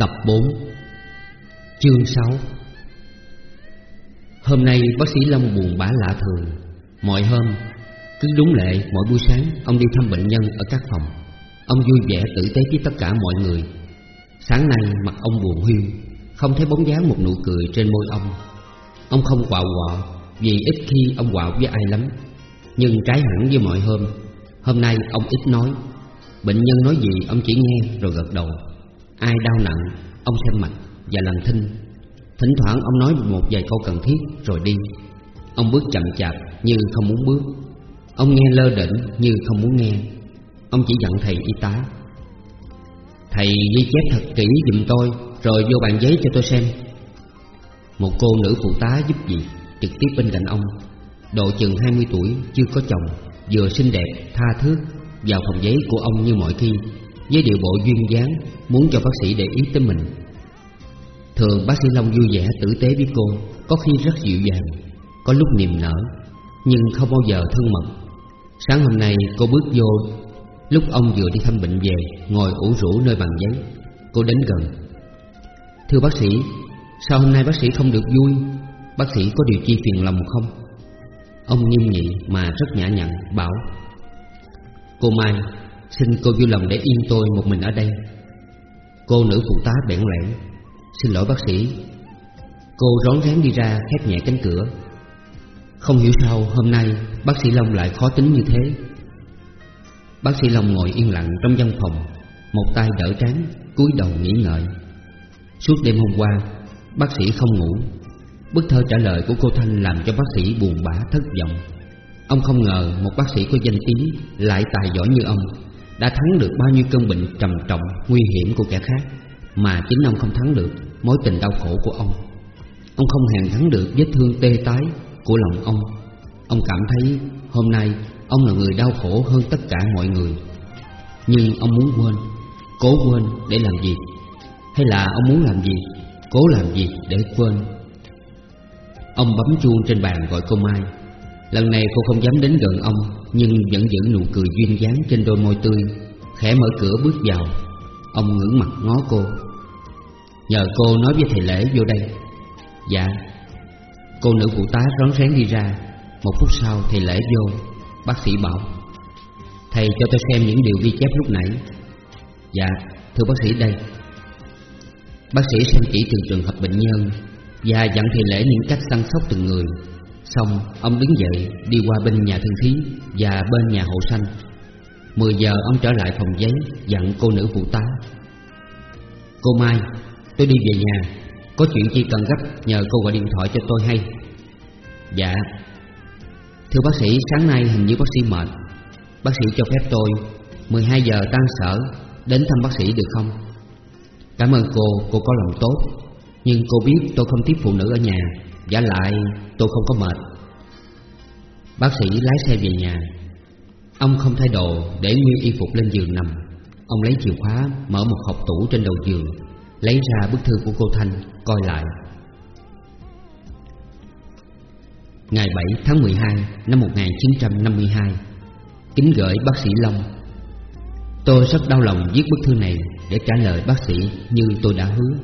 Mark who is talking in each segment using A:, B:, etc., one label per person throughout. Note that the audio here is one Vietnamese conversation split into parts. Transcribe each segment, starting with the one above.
A: Tập 4 Chương 6 Hôm nay bác sĩ Long buồn bã lạ thường. Mọi hôm, Cứ đúng lệ, mỗi buổi sáng, Ông đi thăm bệnh nhân ở các phòng. Ông vui vẻ tử tế với tất cả mọi người. Sáng nay, mặt ông buồn huyên, Không thấy bóng dáng một nụ cười trên môi ông. Ông không quạo quọ, Vì ít khi ông quạo với ai lắm. Nhưng trái hẳn với mọi hôm Hôm nay ông ít nói. Bệnh nhân nói gì, ông chỉ nghe rồi gật đầu. Ai đau nặng Ông xem mạch và lần thinh. Thỉnh thoảng ông nói một vài câu cần thiết rồi đi. Ông bước chậm chạp như không muốn bước. Ông nghe lơ đỉnh như không muốn nghe. Ông chỉ dặn thầy y tá. Thầy ghi chép thật kỹ giùm tôi Rồi vô bàn giấy cho tôi xem. Một cô nữ phụ tá giúp việc Trực tiếp bên cạnh ông. Độ chừng 20 tuổi chưa có chồng Vừa xinh đẹp, tha thước Vào phòng giấy của ông như mọi khi. Với điệu bộ duyên dáng Muốn cho bác sĩ để ý tới mình. Thường bác sĩ Long vui vẻ tử tế với cô, Có khi rất dịu dàng, Có lúc niềm nở, Nhưng không bao giờ thân mật. Sáng hôm nay cô bước vô, Lúc ông vừa đi thăm bệnh về, Ngồi ủ rũ nơi bàn giấy Cô đến gần. Thưa bác sĩ, Sao hôm nay bác sĩ không được vui? Bác sĩ có điều chi phiền lòng không? Ông nghiêm nghị mà rất nhã nhặn Bảo. Cô Mai Xin cô vui lòng để yên tôi một mình ở đây. Cô nữ phụ tá bẽn lẽn. Xin lỗi bác sĩ. Cô rón rén đi ra khép nhẹ cánh cửa. Không hiểu sao hôm nay Bác sĩ Long lại khó tính như thế. Bác sĩ Long ngồi yên lặng trong văn phòng, Một tay đỡ trán, cúi đầu nghĩ ngợi. Suốt đêm hôm qua, Bác sĩ không ngủ. Bức thơ trả lời của cô Thanh làm cho bác sĩ buồn bã thất vọng. Ông không ngờ một bác sĩ có danh tiếng Lại tài giỏi như ông. Đã thắng được bao nhiêu cơn bệnh trầm trọng, Nguy hiểm của kẻ khác, Mà chính ông không thắng được Mối tình đau khổ của ông. Ông không hề thắng được vết thương tê tái Của lòng ông. Ông cảm thấy hôm nay Ông là người đau khổ hơn tất cả mọi người. Nhưng ông muốn quên, Cố quên để làm gì? Hay là ông muốn làm gì, Cố làm gì để quên? Ông bấm chuông trên bàn gọi cô Mai. Lần này cô không dám đến gần ông, Nhưng vẫn giữ nụ cười duyên dáng trên đôi môi tươi, Khẽ mở cửa bước vào. Ông ngưỡng mặt ngó cô. Nhờ cô nói với thầy lễ vô đây. Dạ. Cô nữ phụ tá rón rén đi ra. Một phút sau, thầy lễ vô. Bác sĩ bảo, Thầy cho tôi xem những điều ghi chép lúc nãy. Dạ thưa bác sĩ đây. Bác sĩ xem chỉ từng trường hợp bệnh nhân Và dặn thầy lễ những cách săn sóc từng người. Xong ông đứng dậy đi qua bên nhà thương thí Và bên nhà hộ sanh. 10 giờ ông trở lại phòng giấy Dặn cô nữ phụ tá. Cô Mai Tôi đi về nhà. Có chuyện chi cần gấp Nhờ cô gọi điện thoại cho tôi hay. Dạ. Thưa bác sĩ sáng nay hình như bác sĩ mệt. Bác sĩ cho phép tôi. 12 giờ tan sở Đến thăm bác sĩ được không? Cảm ơn cô, cô có lòng tốt. Nhưng cô biết tôi không tiếp phụ nữ ở nhà. Giả lại tôi không có mệt. Bác sĩ lái xe về nhà. Ông không thay đồ để nguyên y phục lên giường nằm. Ông lấy chìa khóa mở một hộp tủ trên đầu giường Lấy ra bức thư của cô Thanh coi lại. Ngày 7 tháng 12 năm 1952 Kính gửi bác sĩ Long. Tôi rất đau lòng viết bức thư này để trả lời bác sĩ như tôi đã hứa.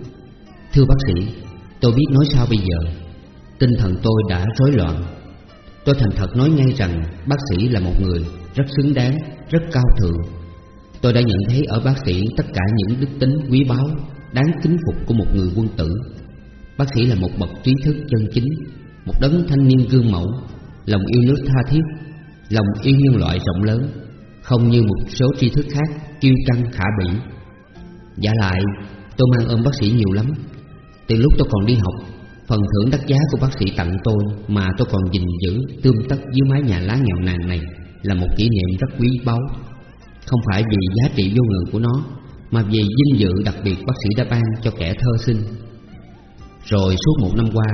A: Thưa bác sĩ, tôi biết nói sao bây giờ. Tinh thần tôi đã rối loạn. Tôi thành thật nói ngay rằng bác sĩ là một người rất xứng đáng, rất cao thượng. Tôi đã nhận thấy ở bác sĩ tất cả những đức tính quý báu, đáng kính phục của một người quân tử. Bác sĩ là một bậc trí thức chân chính, một đấng thanh niên gương mẫu Lòng yêu nước tha thiết, lòng yêu nhân loại rộng lớn Không như một số tri thức khác kiêu căng khả bỉ. Giả lại, tôi mang ơn bác sĩ nhiều lắm. Từ lúc tôi còn đi học Phần thưởng đắt giá của bác sĩ tặng tôi Mà tôi còn gìn giữ, tươm tất dưới mái nhà lá nghèo nàn này Là một kỷ niệm rất quý báu. Không phải vì giá trị vô ngần của nó, Mà vì vinh dự đặc biệt bác sĩ đã ban cho kẻ thơ sinh. Rồi suốt một năm qua,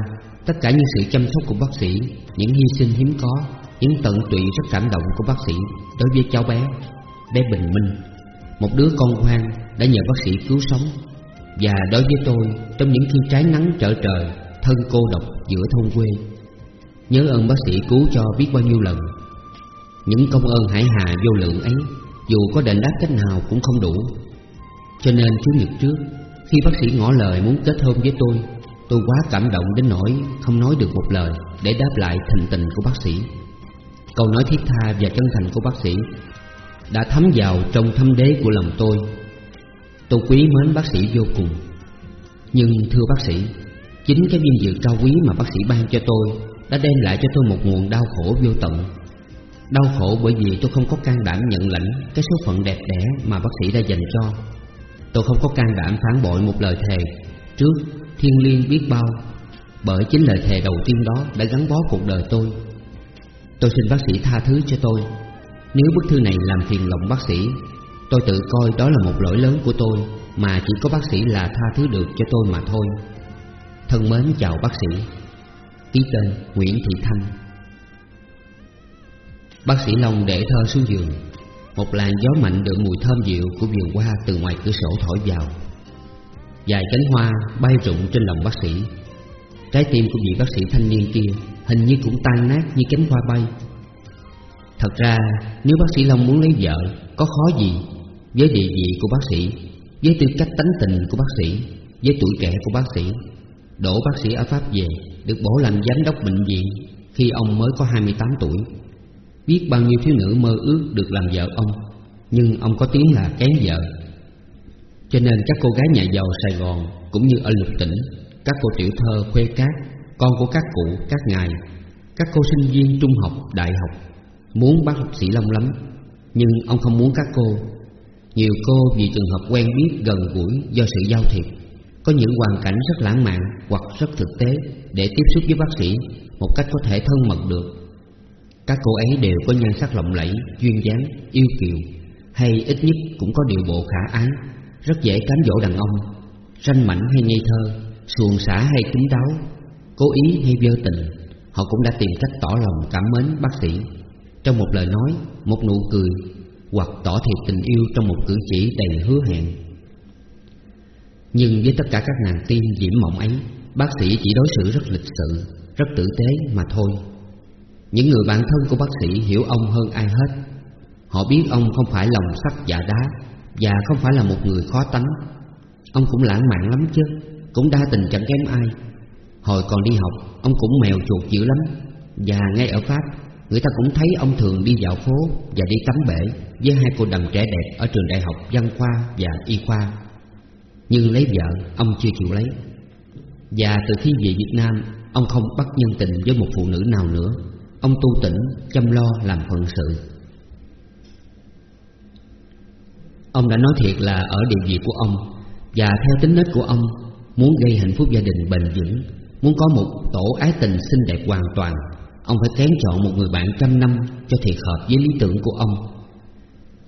A: Tất cả những sự chăm sóc của bác sĩ, Những hy sinh hiếm có, Những tận tụy rất cảm động của bác sĩ Đối với cháu bé Bé Bình Minh, Một đứa con ngoan đã nhờ bác sĩ cứu sống. Và đối với tôi, Trong những khi trái nắng trở trời Thân cô độc giữa thôn quê. Nhớ ơn bác sĩ cứu cho biết bao nhiêu lần. Những công ơn hải hà vô lượng ấy, Dù có đền đáp cách nào cũng không đủ. Cho nên Chủ nhật trước, Khi bác sĩ ngỏ lời muốn kết hôn với tôi Tôi quá cảm động đến nỗi không nói được một lời Để đáp lại thành tình của bác sĩ. Câu nói thiết tha và chân thành của bác sĩ Đã thấm vào trong thâm đế của lòng tôi. Tôi quý mến bác sĩ vô cùng. Nhưng thưa bác sĩ Chính cái viên dược cao quý mà bác sĩ ban cho tôi Đã đem lại cho tôi một nguồn đau khổ vô tận. Đau khổ bởi vì tôi không có can đảm nhận lãnh Cái số phận đẹp đẽ mà bác sĩ đã dành cho. Tôi không có can đảm phản bội một lời thề Trước thiên liêng biết bao, Bởi chính lời thề đầu tiên đó đã gắn bó cuộc đời tôi. Tôi xin bác sĩ tha thứ cho tôi. Nếu bức thư này làm phiền lòng bác sĩ, Tôi tự coi đó là một lỗi lớn của tôi Mà chỉ có bác sĩ là tha thứ được cho tôi mà thôi. Thân mến chào bác sĩ. Ký tên Nguyễn Thị Thanh. Bác sĩ Long để thơ xuống giường. Một làn gió mạnh đượm mùi thơm dịu của vườn hoa từ ngoài cửa sổ thổi vào. Dài cánh hoa bay rụng trên lòng bác sĩ. Trái tim của vị bác sĩ thanh niên kia Hình như cũng tan nát như cánh hoa bay. Thật ra, nếu bác sĩ Long muốn lấy vợ, Có khó gì Với địa vị của bác sĩ, Với tư cách tánh tình của bác sĩ, Với tuổi trẻ của bác sĩ? Đổ bác sĩ ở Pháp về Được bổ làm giám đốc bệnh viện Khi ông mới có 28 tuổi. Biết bao nhiêu thiếu nữ mơ ước được làm vợ ông Nhưng ông có tiếng là kén vợ. Cho nên các cô gái nhà giàu Sài Gòn Cũng như ở lục tỉnh Các cô tiểu thơ khuê cát Con của các cụ, các ngài Các cô sinh viên trung học, đại học Muốn bác sĩ Long lắm. Nhưng ông không muốn các cô. Nhiều cô vì trường hợp quen biết gần gũi do sự giao thiệp có những hoàn cảnh rất lãng mạn hoặc rất thực tế Để tiếp xúc với bác sĩ Một cách có thể thân mật được. Các cô ấy đều có nhan sắc lộng lẫy, duyên dáng, yêu kiều Hay ít nhất cũng có điều bộ khả ái Rất dễ cám dỗ đàn ông. Ranh mảnh hay ngây thơ Xuồng xả hay kín đáo Cố ý hay vơ tình Họ cũng đã tìm cách tỏ lòng cảm mến bác sĩ. Trong một lời nói, một nụ cười Hoặc tỏ thiệt tình yêu trong một cử chỉ đầy hứa hẹn. Nhưng với tất cả các nàng tiên diễm mộng ấy Bác sĩ chỉ đối xử rất lịch sự, rất tử tế mà thôi. Những người bạn thân của bác sĩ hiểu ông hơn ai hết. Họ biết ông không phải lòng sắt dạ đá Và không phải là một người khó tánh. Ông cũng lãng mạn lắm chứ Cũng đa tình chẳng kém ai. Hồi còn đi học Ông cũng mèo chuột dữ lắm. Và ngay ở Pháp Người ta cũng thấy ông thường đi dạo phố Và đi tắm bể Với hai cô đầm trẻ đẹp Ở trường đại học văn khoa và y khoa. Nhưng lấy vợ, Ông chưa chịu lấy. Và từ khi về Việt Nam, Ông không bắt nhân tình với một phụ nữ nào nữa. Ông tu tỉnh, chăm lo, làm phận sự. Ông đã nói thiệt là ở địa vị của ông. Và theo tính nết của ông, Muốn gây hạnh phúc gia đình bền vững, Muốn có một tổ ái tình xinh đẹp hoàn toàn, Ông phải kén chọn một người bạn trăm năm Cho thiệt hợp với lý tưởng của ông.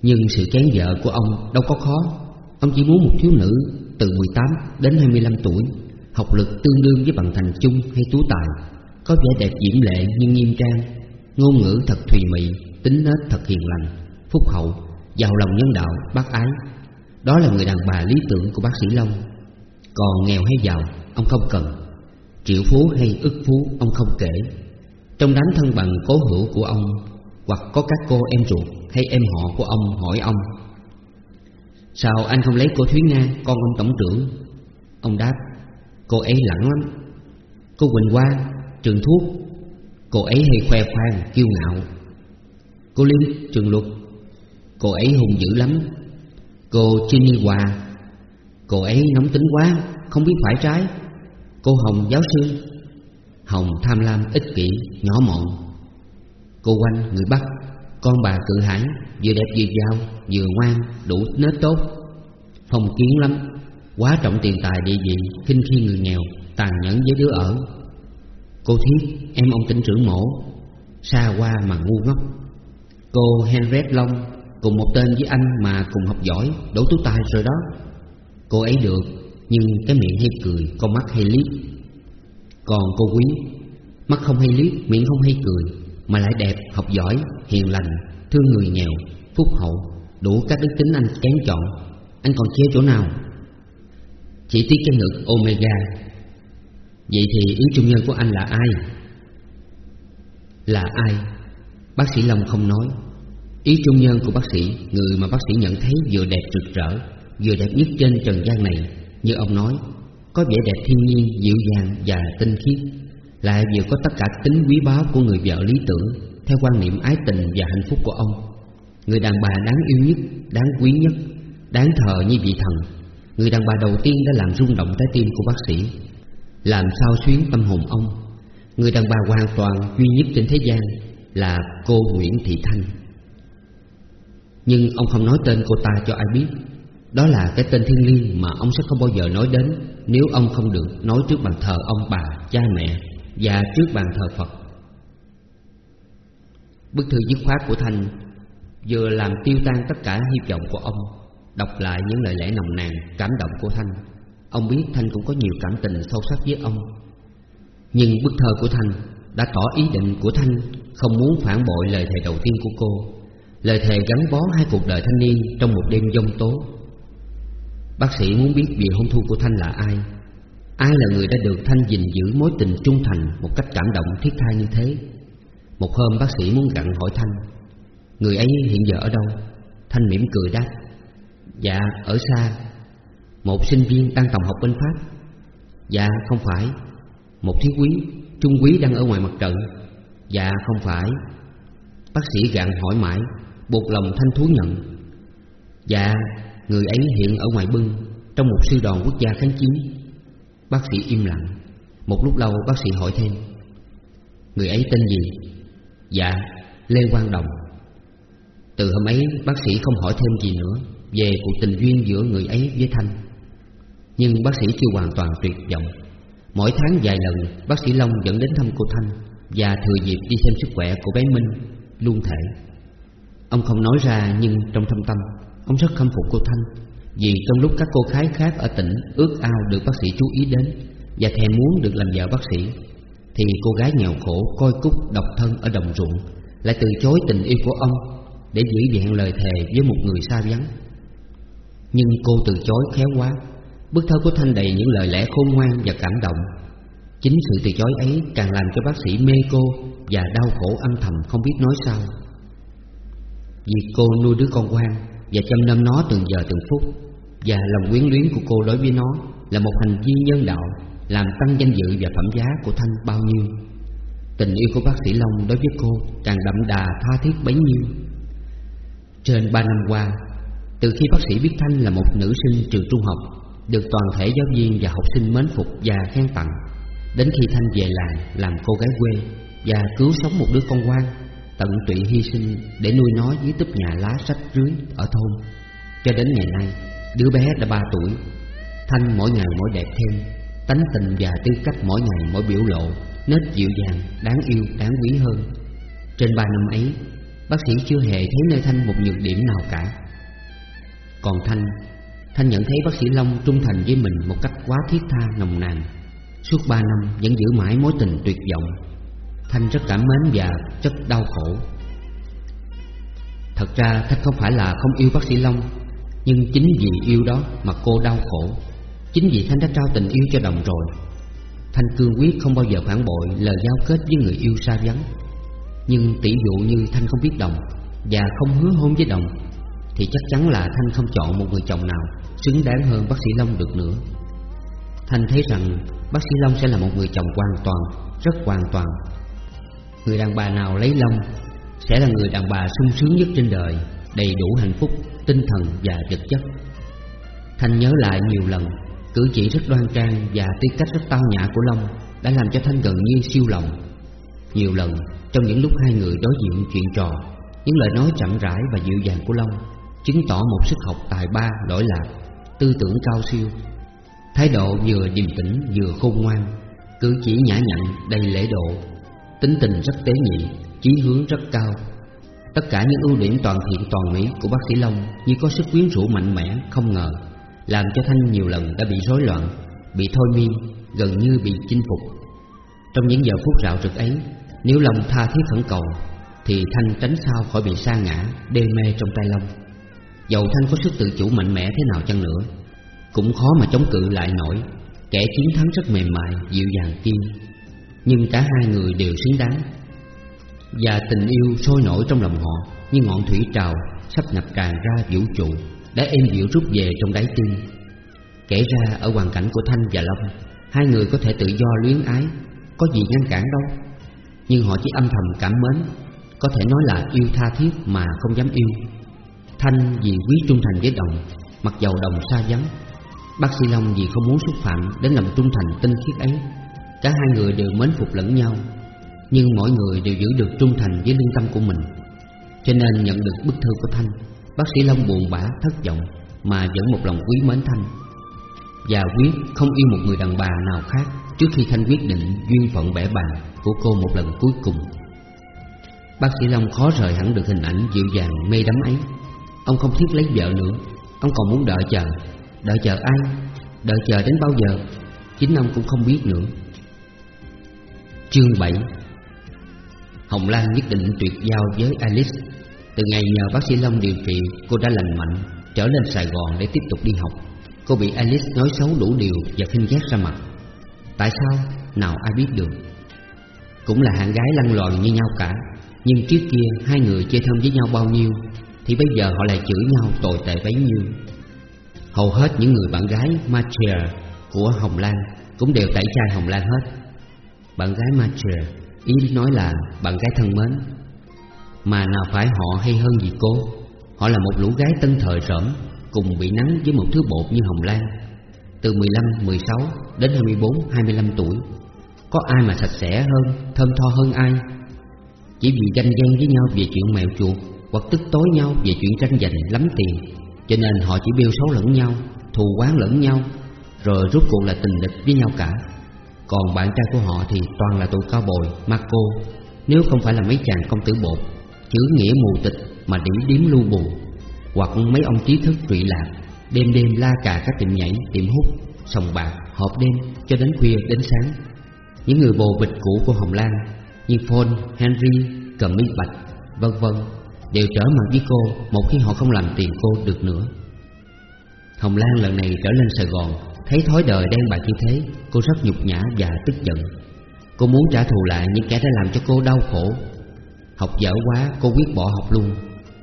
A: Nhưng sự kén vợ của ông đâu có khó. Ông chỉ muốn một thiếu nữ từ 18 đến 25 tuổi, Học lực tương đương với bằng thành chung hay tú tài, có vẻ đẹp diễm lệ nhưng nghiêm trang, Ngôn ngữ thật thùy mị, Tính nết thật hiền lành, Phúc hậu, Giàu lòng nhân đạo, Bác ái. Đó là người đàn bà lý tưởng của bác sĩ Long. Còn nghèo hay giàu, Ông không cần. Triệu phú hay ức phú, Ông không kể. Trong đám thân bằng cố hữu của ông, Hoặc có các cô em ruột Hay em họ của ông hỏi ông Sao anh không lấy cô Thúy Nga Con ông tổng trưởng? Ông đáp Cô ấy lẳng lắm. Cô Quỳnh Hoa Trường thuốc. Cô ấy hay khoe khoang, kiêu ngạo. Cô Liên, trường luật. Cô ấy hùng dữ lắm. Cô Chini Hòa. Cô ấy nóng tính quá Không biết phải trái. Cô Hồng giáo sư. Hồng tham lam, ích kỷ, nhỏ mọn. Cô Quanh, người Bắc. Con bà cự hải Vừa đẹp vừa giàu, vừa ngoan, đủ nết tốt. Phong kiến lắm Quá trọng tiền tài địa vị Kinh khi người nghèo Tàn nhẫn với đứa ở. Cô Thiết, em ông tỉnh trưởng mổ Xa qua mà ngu ngốc. Cô Henriette Long Cùng một tên với anh mà cùng học giỏi Đổ tú tài rồi đó. Cô ấy được Nhưng cái miệng hay cười Con mắt hay liếc. Còn cô Quý Mắt không hay liếc, miệng không hay cười. Mà lại đẹp, học giỏi, hiền lành Thương người nghèo, phúc hậu Đủ các đức tính anh kén chọn. Anh còn chê chỗ nào? Chỉ tiếc cái ngực Omega. Vậy thì ý trung nhân của anh là ai? Là ai? Bác sĩ Long không nói. Ý trung nhân của bác sĩ Người mà bác sĩ nhận thấy vừa đẹp rực rỡ Vừa đẹp nhất trên trần gian này Như ông nói Có vẻ đẹp thiên nhiên, dịu dàng và tinh khiết. Lại vừa có tất cả tính quý báu của người vợ lý tưởng Theo quan niệm ái tình và hạnh phúc của ông. Người đàn bà đáng yêu nhất, đáng quý nhất Đáng thờ như vị thần. Người đàn bà đầu tiên đã làm rung động trái tim của bác sĩ Làm sao xuyến tâm hồn ông. Người đàn bà hoàn toàn duy nhất trên thế gian Là cô Nguyễn Thị Thanh. Nhưng ông không nói tên cô ta cho ai biết. Đó là cái tên thiên liêng mà ông sẽ không bao giờ nói đến Nếu ông không được nói trước bàn thờ ông bà, cha mẹ. Và trước bàn thờ Phật. Bức thư dứt khoát của Thanh Vừa làm tiêu tan tất cả hy vọng của ông Đọc lại những lời lẽ nồng nàn, cảm động của Thanh. Ông biết Thanh cũng có nhiều cảm tình sâu sắc với ông. Nhưng bức thơ của Thanh đã tỏ ý định của Thanh Không muốn phản bội lời thề đầu tiên của cô Lời thề gắn bó hai cuộc đời thanh niên trong một đêm giông tố. Bác sĩ muốn biết vị hôn thu của Thanh là ai Ai là người đã được Thanh gìn giữ mối tình trung thành Một cách cảm động, thiết tha như thế? Một hôm bác sĩ muốn gặn hỏi Thanh, Người ấy hiện giờ ở đâu? Thanh mỉm cười đáp Dạ ở xa. Một sinh viên đang tòng học bên Pháp. Dạ không phải. Một thiếu quý, Trung quý đang ở ngoài mặt trận. Dạ không phải. Bác sĩ gạn hỏi mãi, Buộc lòng thanh thú nhận Dạ người ấy hiện ở ngoài bưng, Trong một sư đoàn quốc gia kháng chiến. Bác sĩ im lặng. Một lúc lâu, bác sĩ hỏi thêm. Người ấy tên gì? Dạ Lê Quang Đồng. Từ hôm ấy, bác sĩ không hỏi thêm gì nữa Về cuộc tình duyên giữa người ấy với Thanh. Nhưng bác sĩ chưa hoàn toàn tuyệt vọng. Mỗi tháng vài lần, Bác sĩ Long dẫn đến thăm cô Thanh Và thừa dịp đi xem sức khỏe của bé Minh Luôn thể. Ông không nói ra, nhưng trong thâm tâm, Ông rất khâm phục cô Thanh. Vì trong lúc các cô gái khác ở tỉnh Ước ao được bác sĩ chú ý đến Và thèm muốn được làm vợ bác sĩ, Thì cô gái nghèo khổ coi cúc độc thân ở đồng ruộng Lại từ chối tình yêu của ông Để giữ vẹn lời thề với một người xa vắng. Nhưng cô từ chối khéo quá, Bức thơ của Thanh đầy những lời lẽ khôn ngoan và cảm động. Chính sự từ chối ấy càng làm cho bác sĩ mê cô Và đau khổ âm thầm không biết nói sao. Vì cô nuôi đứa con quan Và chăm nom nó từng giờ từng phút và lòng quyến luyến của cô đối với nó Là một hành vi nhân đạo, Làm tăng danh dự và phẩm giá của Thanh bao nhiêu. Tình yêu của bác sĩ Long đối với cô Càng đậm đà tha thiết bấy nhiêu. Trên ba năm qua, Từ khi bác sĩ biết Thanh là một nữ sinh trường trung học, Được toàn thể giáo viên và học sinh mến phục và khen tặng, Đến khi Thanh về làng làm cô gái quê Và cứu sống một đứa con quan Tận tụy hy sinh để nuôi nó dưới túp nhà lá sách rưới ở thôn. Cho đến ngày nay Đứa bé đã ba tuổi. Thanh mỗi ngày mỗi đẹp thêm. Tánh tình và tư cách mỗi ngày mỗi biểu lộ Nết dịu dàng, đáng yêu, đáng quý hơn. Trên ba năm ấy Bác sĩ chưa hề thấy nơi Thanh một nhược điểm nào cả. Còn Thanh Thanh nhận thấy bác sĩ Long trung thành với mình một cách quá thiết tha nồng nàn. Suốt ba năm vẫn giữ mãi mối tình tuyệt vọng. Thanh rất cảm mến và rất đau khổ. Thật ra Thanh không phải là không yêu bác sĩ Long. Nhưng chính vì yêu đó mà cô đau khổ. Chính vì Thanh đã trao tình yêu cho Đồng rồi. Thanh cương quyết không bao giờ phản bội lời giao kết với người yêu xa vắng. Nhưng tỷ dụ như Thanh không biết Đồng Và không hứa hôn với Đồng Thì chắc chắn là Thanh không chọn một người chồng nào Xứng đáng hơn bác sĩ Long được nữa. Thanh thấy rằng bác sĩ Long sẽ là một người chồng hoàn toàn, rất hoàn toàn. Người đàn bà nào lấy Long sẽ là người đàn bà sung sướng nhất trên đời Đầy đủ hạnh phúc, tinh thần và vật chất. Thanh nhớ lại nhiều lần, Cử chỉ rất đoan trang và tư cách rất tao nhã của Long Đã làm cho Thanh gần như siêu lòng. Nhiều lần, trong những lúc hai người đối diện chuyện trò, Những lời nói chậm rãi và dịu dàng của Long Chứng tỏ một sức học tài ba lỗi lạc, Tư tưởng cao siêu. Thái độ vừa điềm tĩnh vừa khôn ngoan, Cử chỉ nhã nhặn đầy lễ độ, Tính tình rất tế nhị, Chí hướng rất cao. Tất cả những ưu điểm toàn thiện toàn mỹ của bác sĩ Long Như có sức quyến rũ mạnh mẽ không ngờ Làm cho Thanh nhiều lần đã bị rối loạn Bị thôi miên Gần như bị chinh phục. Trong những giờ phút rạo rực ấy Nếu Long tha thiết khẩn cầu Thì Thanh tránh sao khỏi bị sa ngã Đê mê trong tay Long. Dầu Thanh có sức tự chủ mạnh mẽ thế nào chăng nữa cũng khó mà chống cự lại nổi Kẻ chiến thắng rất mềm mại, dịu dàng kia Nhưng cả hai người đều xứng đáng. Và tình yêu sôi nổi trong lòng họ, Như ngọn thủy trào sắp ngập tràn ra vũ trụ, Đã êm dịu rút về trong đáy tim. Kể ra ở hoàn cảnh của Thanh và Long, Hai người có thể tự do luyến ái, Có gì ngăn cản đâu. Nhưng họ chỉ âm thầm cảm mến, Có thể nói là yêu tha thiết mà không dám yêu. Thanh vì quý trung thành với Đồng, Mặc dầu Đồng xa vắng, Bác sĩ Long vì không muốn xúc phạm Đến lòng trung thành tinh khiết ấy, Cả hai người đều mến phục lẫn nhau. Nhưng mỗi người đều giữ được trung thành với lương tâm của mình. Cho nên nhận được bức thư của Thanh, Bác sĩ Long buồn bã, thất vọng, Mà vẫn một lòng quý mến Thanh. Và quyết không yêu một người đàn bà nào khác Trước khi Thanh quyết định duyên phận bẻ bàn Của cô một lần cuối cùng. Bác sĩ Long khó rời hẳn được hình ảnh dịu dàng, mê đắm ấy. Ông không thiết lấy vợ nữa, Ông còn muốn đợi chờ. Đợi chờ ai? Đợi chờ đến bao giờ? Chính ông cũng không biết nữa. Chương 7 Hồng Lan nhất định tuyệt giao với Alice. Từ ngày nhờ bác sĩ Long điều trị, Cô đã lành mạnh, Trở lên Sài Gòn để tiếp tục đi học. Cô bị Alice nói xấu đủ điều Và khinh ghét ra mặt. Tại sao? Nào ai biết được. Cũng là hạng gái lăn lòn như nhau cả. Nhưng trước kia, hai người chơi thân với nhau bao nhiêu, Thì bây giờ họ lại chửi nhau tồi tệ bấy nhiêu. Hầu hết những người bạn gái Matrier của Hồng Lan Cũng đều tẩy chay Hồng Lan hết. Bạn gái Matrier Ý nói là bạn gái thân mến Mà nào phải họ hay hơn gì cô? Họ là một lũ gái tân thời rỡm Cùng bị nắng với một thứ bột như Hồng Lan. Từ 15, 16 đến 24, 25 tuổi Có ai mà sạch sẽ hơn, thơm tho hơn ai? Chỉ vì ganh ghen với nhau về chuyện mèo chuột Hoặc tức tối nhau về chuyện tranh giành lắm tiền cho nên họ chỉ biêu xấu lẫn nhau Thù quán lẫn nhau Rồi rút cuộc là tình địch với nhau cả. Còn bạn trai của họ thì toàn là tụi cao bồi Marco. Nếu không phải là mấy chàng công tử bột Chữ nghĩa mù tịch mà điểm điếm lưu bù Hoặc mấy ông trí thức trụy lạc Đêm đêm la cà các tiệm nhảy, tiệm hút Sòng bạc, họp đêm cho đến khuya đến sáng. Những người bồ bịch cũ của Hồng Lan Như Paul, Henry, cầm Mỹ Bạch, vân vân Đều trở mặt với cô Một khi họ không làm tiền cô được nữa. Hồng Lan lần này trở lên Sài Gòn Thấy thói đời đen bạc như thế Cô rất nhục nhã và tức giận. Cô muốn trả thù lại những kẻ đã làm cho cô đau khổ. Học dở quá, cô quyết bỏ học luôn.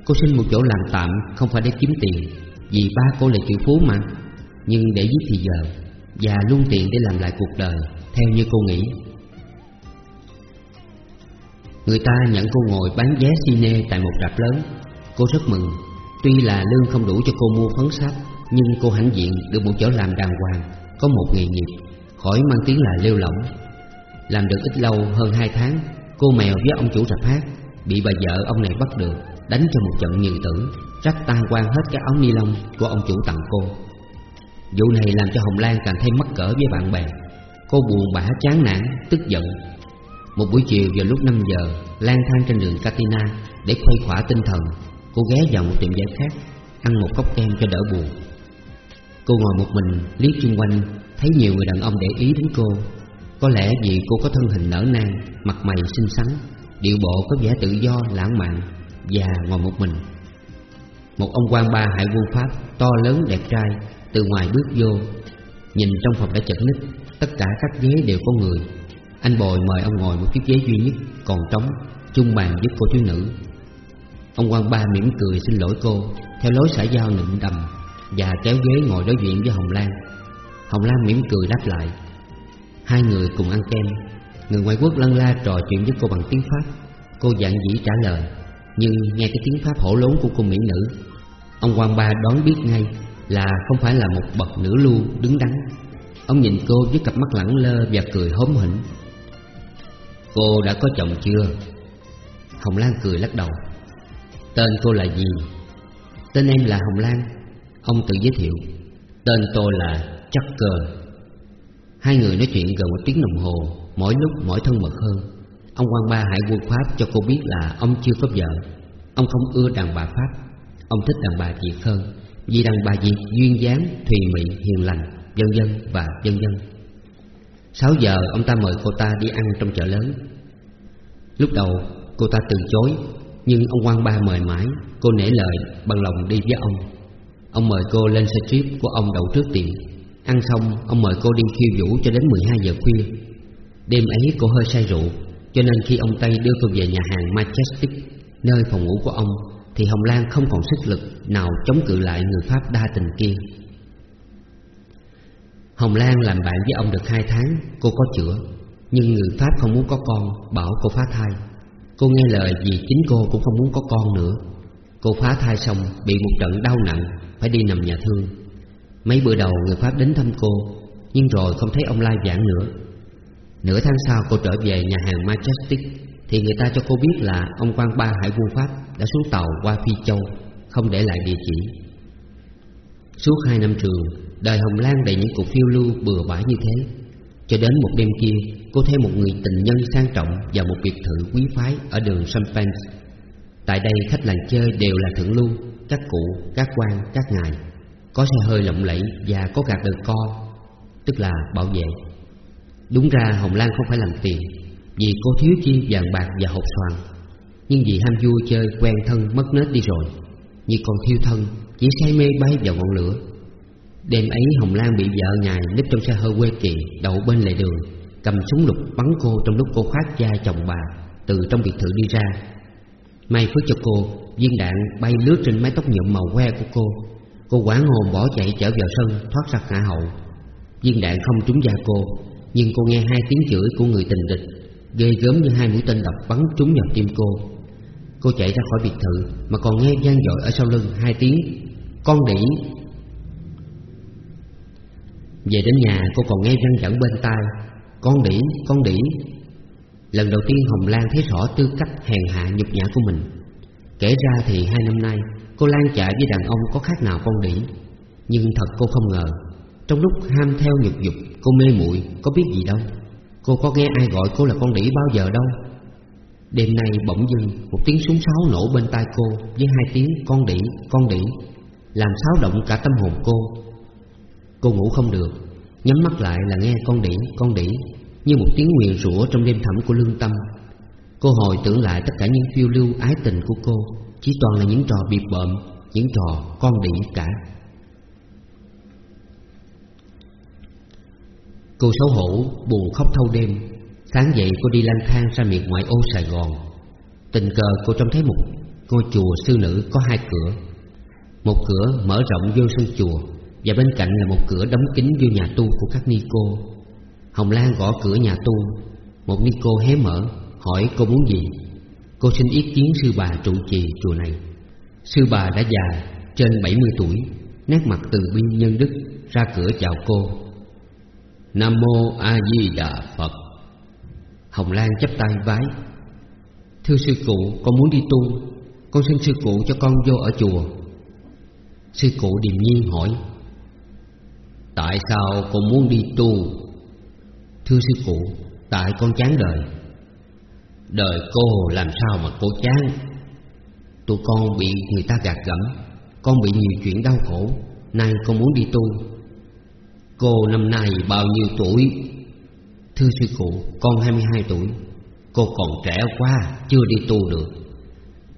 A: Cô xin một chỗ làm tạm, Không phải để kiếm tiền, Vì ba cô là triệu phú mà. Nhưng để giết thì giờ, Và luôn tiền để làm lại cuộc đời, Theo như cô nghĩ. Người ta nhận cô ngồi bán vé cine tại một rạp lớn. Cô rất mừng, Tuy là lương không đủ cho cô mua phấn sách nhưng cô hãnh diện được một chỗ làm đàng hoàng Có một nghề nghiệp Khỏi mang tiếng là lêu lỏng. Làm được ít lâu hơn hai tháng Cô mèo với ông chủ rạp hát Bị bà vợ ông này bắt được Đánh cho một trận nhừ tử Rách tan quan hết cái áo ni lông của ông chủ tặng cô. Vụ này làm cho Hồng Lan càng thêm mắc cỡ với bạn bè. Cô buồn bã chán nản, tức giận. Một buổi chiều vào lúc 5 giờ lang thang trên đường Katina Để khuây khỏa tinh thần Cô ghé vào một tiệm giải khác Ăn một cốc kem cho đỡ buồn. Cô ngồi một mình liếc chung quanh, Thấy nhiều người đàn ông để ý đến cô. Có lẽ vì cô có thân hình nở nang, Mặt mày xinh xắn, Điệu bộ có vẻ tự do, lãng mạn, Và ngồi một mình. Một ông quan ba hải quân Pháp, To lớn, đẹp trai, Từ ngoài bước vô, Nhìn trong phòng đã chật ních, Tất cả các ghế đều có người. Anh Bồi mời ông ngồi một chiếc ghế duy nhất, Còn trống, chung bàn với cô thiếu nữ. Ông quan ba mỉm cười xin lỗi cô, Theo lối xã giao nịnh đầm. Và kéo ghế ngồi đối diện với Hồng Lan. Hồng Lan mỉm cười đáp lại. Hai người cùng ăn kem. Người ngoại quốc lân la trò chuyện với cô bằng tiếng Pháp. Cô dạng dĩ trả lời Nhưng nghe cái tiếng Pháp hổ lốn của cô mỹ nữ. Ông quan ba đoán biết ngay Là không phải là một bậc nữ lưu đứng đắn. Ông nhìn cô với cặp mắt lẳng lơ và cười hóm hỉnh. Cô đã có chồng chưa? Hồng Lan cười lắc đầu. Tên cô là gì? Tên em là Hồng Lan. Ông tự giới thiệu Tên tôi là Chucker Hai người nói chuyện gần một tiếng đồng hồ Mỗi lúc mỗi thân mật hơn. Ông quan ba hải quân Pháp cho cô biết là Ông chưa có vợ. Ông không ưa đàn bà Pháp. Ông thích đàn bà Việt hơn Vì đàn bà Việt duyên dáng, thùy mị, hiền lành dân dân và dân dân. 6 giờ ông ta mời cô ta đi ăn trong chợ lớn. Lúc đầu cô ta từ chối Nhưng ông quan ba mời mãi Cô nể lời bằng lòng đi với ông. Ông mời cô lên xe trip của ông đậu trước tiệm. Ăn xong, ông mời cô đi khiêu vũ cho đến 12 giờ khuya. Đêm ấy, cô hơi say rượu, Cho nên khi ông Tây đưa cô về nhà hàng Majestic, Nơi phòng ngủ của ông, Thì Hồng Lan không còn sức lực nào chống cự lại người Pháp đa tình kia. Hồng Lan làm bạn với ông được hai tháng, Cô có chữa. Nhưng người Pháp không muốn có con, Bảo cô phá thai. Cô nghe lời vì chính cô cũng không muốn có con nữa. Cô phá thai xong, Bị một trận đau nặng phải đi nằm nhà thương. Mấy bữa đầu người Pháp đến thăm cô, Nhưng rồi không thấy ông lai giảng nữa. Nửa tháng sau cô trở về nhà hàng Majestic, Thì người ta cho cô biết là Ông quan ba hải quân Pháp Đã xuống tàu qua Phi Châu, Không để lại địa chỉ. Suốt hai năm trường, Đời Hồng Lan đầy những cuộc phiêu lưu bừa bãi như thế. Cho đến một đêm kia, Cô thấy một người tình nhân sang trọng Và một biệt thự quý phái ở đường Champagne. Tại đây, khách làng chơi đều là thượng lưu. Các cụ, các quan, các ngài. Có xe hơi lộng lẫy và có gạt đờ co Tức là bảo vệ. Đúng ra Hồng Lan không phải làm tiền Vì cô thiếu chi vàng bạc và hộp xoàn. Nhưng vì ham vui chơi quen thân mất nết đi rồi. Như con thiêu thân Chỉ say mê bay vào ngọn lửa. Đêm ấy Hồng Lan bị vợ ngài núp trong xe hơi quê kỳ Đậu bên lề đường Cầm súng lục bắn cô trong lúc cô khoát da chồng bà Từ trong biệt thự đi ra. May phước cho cô Viên đạn bay lướt trên mái tóc nhuộm màu que của cô. Cô quảng hồn bỏ chạy trở vào sân Thoát ra khả hậu. Viên đạn không trúng da cô Nhưng cô nghe hai tiếng chửi của người tình địch Ghê gớm như hai mũi tên độc bắn trúng vào tim cô. Cô chạy ra khỏi biệt thự Mà còn nghe gian dội ở sau lưng hai tiếng Con đỉ! Về đến nhà cô còn nghe răng dẫn bên tai Con đỉ, con đỉ! Lần đầu tiên Hồng Lan thấy rõ tư cách hèn hạ nhục nhã của mình. Kể ra thì hai năm nay Cô Lan chạy với đàn ông có khác nào con đỉ. Nhưng thật cô không ngờ Trong lúc ham theo nhục dục Cô mê muội có biết gì đâu. Cô có nghe ai gọi cô là con đỉ bao giờ đâu. Đêm nay bỗng dưng Một tiếng súng sáo nổ bên tai cô Với hai tiếng con đỉ, con đỉ Làm xáo động cả tâm hồn cô. Cô ngủ không được Nhắm mắt lại là nghe con đỉ, con đỉ. Như một tiếng nguyền rủa trong đêm thẳm của lương tâm. Cô hồi tưởng lại tất cả những phiêu lưu ái tình của cô Chỉ toàn là những trò biệt bợm Những trò con đỉ cả. Cô xấu hổ, buồn khóc thâu đêm. Sáng dậy cô đi lang thang ra miền ngoại ô Sài Gòn. Tình cờ cô trông thấy một ngôi chùa sư nữ có hai cửa. Một cửa mở rộng vô sân chùa và bên cạnh là một cửa đóng kín vô nhà tu của các ni cô. Hồng Lan gõ cửa nhà tu. Một ni cô hé mở, Hỏi cô muốn gì. Cô xin ý kiến sư bà trụ trì chùa này. Sư bà đã già, Trên 70 tuổi, Nét mặt từ bi nhân đức, Ra cửa chào cô. Nam mô A Di Đà Phật. Hồng Lan chắp tay vái Thưa sư cụ, con muốn đi tu. Con xin sư cụ cho con vô ở chùa. Sư cụ điềm nhiên hỏi. Tại sao con muốn đi tu? Thưa sư phụ, Tại con chán đời. Đời cô làm sao mà cô chán? Tụi con bị người ta gạt gẫm, Con bị nhiều chuyện đau khổ, Nay con muốn đi tu. Cô năm nay bao nhiêu tuổi? Thưa sư phụ, Con 22 tuổi. Cô còn trẻ quá, Chưa đi tu được.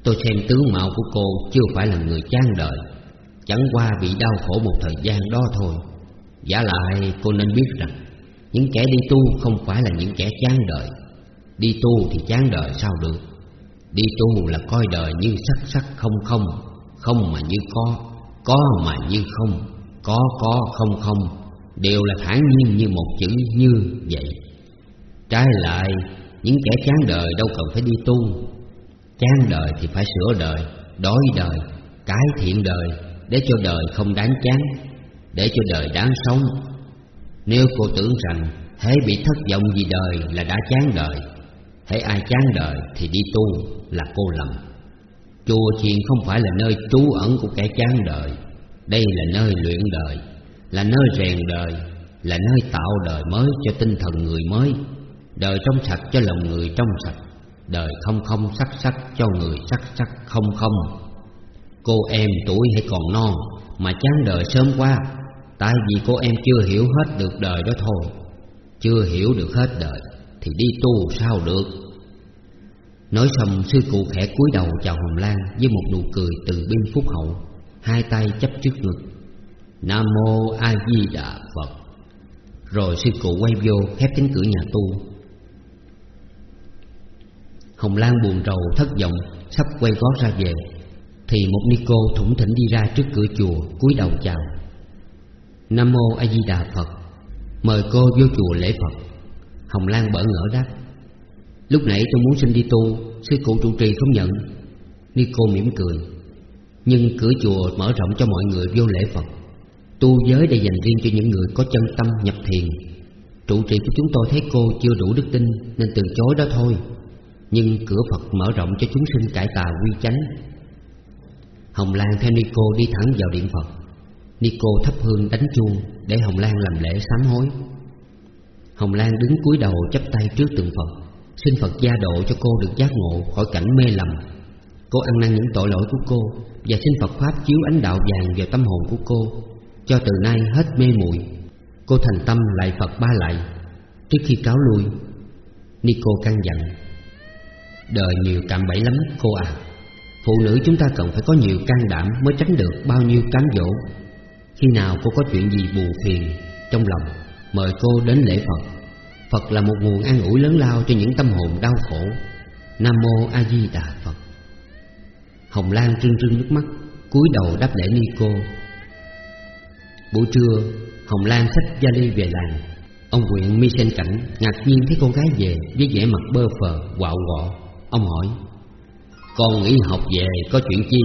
A: Tôi xem tướng mạo của cô Chưa phải là người chán đời. Chẳng qua bị đau khổ một thời gian đó thôi. Giả lại, cô nên biết rằng những kẻ đi tu không phải là những kẻ chán đời. Đi tu thì chán đời sao được? Đi tu là coi đời như sắc sắc không không Không mà như có Có mà như không, Có có, không không, Đều là thản nhiên như một chữ như vậy. Trái lại, Những kẻ chán đời đâu cần phải đi tu. Chán đời thì phải sửa đời, Đói đời, Cải thiện đời Để cho đời không đáng chán, để cho đời đáng sống. Nếu cô tưởng rằng Hễ bị thất vọng vì đời là đã chán đời Hễ ai chán đời thì đi tu là cô lầm. Chùa chiền không phải là nơi trú ẩn của kẻ chán đời. Đây là nơi luyện đời, Là nơi rèn đời, Là nơi tạo đời mới cho tinh thần người mới. Đời trong sạch cho lòng người trong sạch, Đời không không sắc sắc cho người sắc sắc không không. Cô em tuổi hay còn non Mà chán đời sớm quá Tại vì cô em chưa hiểu hết được đời đó thôi. Chưa hiểu được hết đời, Thì đi tu sao được? Nói xong, sư cụ khẽ cúi đầu chào Hồng Lan Với một nụ cười từ bên phúc hậu, Hai tay chấp trước ngực. Nam mô A Di Đà Phật. Rồi sư cụ quay vô khép cánh cửa nhà tu. Hồng Lan buồn rầu thất vọng, Sắp quay gót ra về, Thì một ni cô thủng thỉnh đi ra trước cửa chùa, cúi đầu chào. Nam Mô A Di Đà Phật. Mời cô vô chùa lễ Phật. Hồng Lan bỡ ngỡ đáp. Lúc nãy tôi muốn xin đi tu, Sư cụ trụ trì không nhận. Nico mỉm cười. Nhưng cửa chùa mở rộng cho mọi người vô lễ Phật. Tu giới để dành riêng cho những người có chân tâm nhập thiền. Trụ trì của chúng tôi thấy cô chưa đủ đức tin, Nên từ chối đó thôi. Nhưng cửa Phật mở rộng cho chúng sinh cải tà quy chánh. Hồng Lan theo Nico đi thẳng vào điện Phật. Nico thắp hương đánh chuông Để Hồng Lan làm lễ sám hối. Hồng Lan đứng cúi đầu chắp tay trước tượng Phật, Xin Phật gia độ cho cô được giác ngộ khỏi cảnh mê lầm. Cô ăn năn những tội lỗi của cô Và xin Phật Pháp chiếu ánh đạo vàng vào tâm hồn của cô. Cho từ nay hết mê muội, Cô thành tâm lại Phật ba lại. Trước khi cáo lui, Nico căn dặn, Đời nhiều cạm bẫy lắm, cô à. Phụ nữ chúng ta cần phải có nhiều can đảm Mới tránh được bao nhiêu cám dỗ. Khi nào cô có chuyện gì buồn phiền Trong lòng Mời cô đến lễ Phật. Phật là một nguồn an ủi lớn lao cho những tâm hồn đau khổ. Nam Mô A Di Đà Phật. Hồng Lan trưng trưng nước mắt cúi đầu đáp lễ ni cô. Buổi trưa Hồng Lan xách vali về làng. Ông huyện mi sen cảnh ngạc nhiên thấy con gái về với vẻ mặt bơ phờ, quạo quọ. Ông hỏi Con nghỉ học về có chuyện chi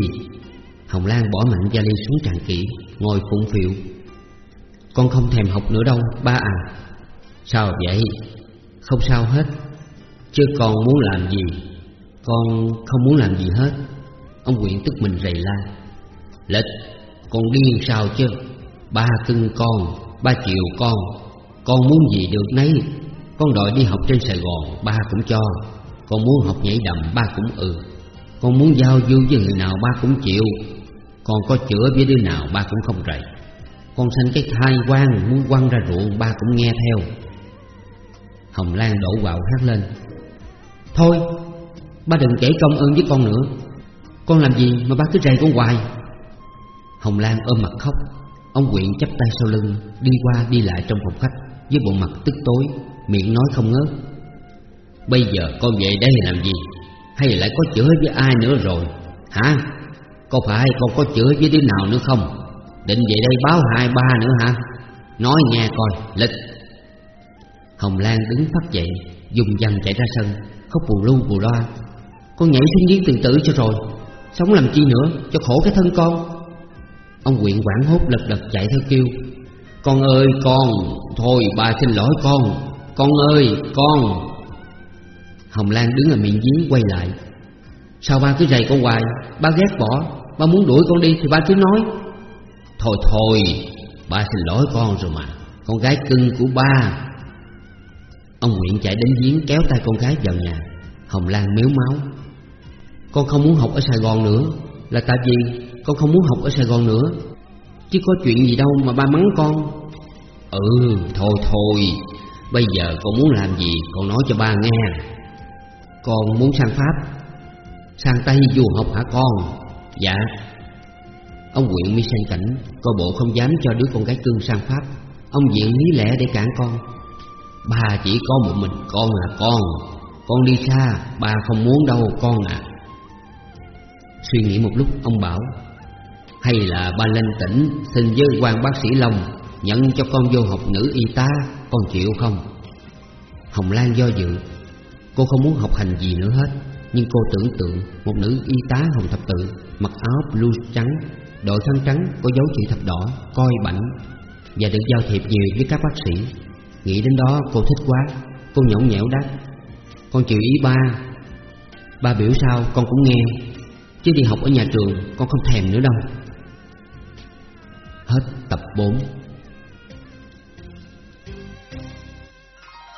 A: Hồng Lan bỏ mạnh vali xuống tràn kỹ Ngồi phụng phiệu. Con không thèm học nữa đâu, ba à. Sao vậy? Không sao hết. Chứ con muốn làm gì? Con không muốn làm gì hết. Ông quyện tức mình rầy la. Lịch, Con điên sao chứ? Ba cưng con, Ba chịu con. Con muốn gì được nấy. Con đòi đi học trên Sài Gòn, Ba cũng cho. Con muốn học nhảy đầm, Ba cũng ừ. Con muốn giao du với người nào, Ba cũng chịu. Con có chữa với đứa nào Ba cũng không rầy. Con sanh cái thai quan, Muốn quăng ra ruộng, Ba cũng nghe theo. Hồng Lan đổ quạo hát lên. Thôi, Ba đừng kể công ơn với con nữa. Con làm gì mà ba cứ rầy con hoài? Hồng Lan ôm mặt khóc. Ông quyện chắp tay sau lưng, Đi qua đi lại trong phòng khách, Với bộ mặt tức tối, Miệng nói không ngớt. Bây giờ con về đây làm gì? Hay lại có chữa với ai nữa rồi? Hả? Có phải con có chữa với đứa nào nữa không? Định về đây báo hai ba nữa hả? Nói nghe coi, lịch. Hồng Lan đứng phát dậy, Dùng dằn chạy ra sân, Khóc bù lu bù loa. Con nhảy xuống giếng tự tử cho rồi, Sống làm chi nữa cho khổ cái thân con? Ông quyện quảng hốt lật đật chạy theo kêu, Con ơi con, Thôi bà xin lỗi con Con ơi con. Hồng Lan đứng ở miệng giếng quay lại, Sao ba cứ rầy con hoài, Ba ghét bỏ? Ba muốn đuổi con đi thì ba cứ nói. Thôi thôi, Ba xin lỗi con rồi mà. Con gái cưng của ba. Ông Nguyện chạy đến giếng kéo tay con gái vào nhà. Hồng Lan miếu máu. Con không muốn học ở Sài Gòn nữa. Là tại vì con không muốn học ở Sài Gòn nữa. Chứ có chuyện gì đâu mà ba mắng con. Ừ thôi thôi. Bây giờ con muốn làm gì, con nói cho ba nghe. Con muốn sang Pháp. Sang Tây du học hả con? Dạ Ông quyện mi sen cảnh Coi bộ không dám cho đứa con gái cưng sang Pháp. Ông diện lý lẽ để cản con. Ba chỉ có một mình, con là con Con đi xa Ba không muốn đâu, con à. Suy nghĩ một lúc, ông bảo, Hay là ba lên tỉnh Xin với quan bác sĩ Long Nhận cho con vô học nữ y tá, Con chịu không? Hồng Lan do dự, Cô không muốn học hành gì nữa hết. Nhưng cô tưởng tượng một nữ y tá hồng thập tự, Mặc áo blue trắng, Đội khăn trắng có dấu chữ thập đỏ, Coi bảnh, Và được giao thiệp nhiều với các bác sĩ. Nghĩ đến đó, cô thích quá, Cô nhõng nhẽo đáp. Con chịu ý ba. Ba biểu sao, con cũng nghe. Chứ đi học ở nhà trường, con không thèm nữa đâu. Hết tập 4